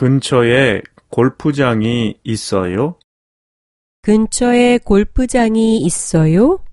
근처에 골프장이 있어요? 근처에 골프장이 있어요?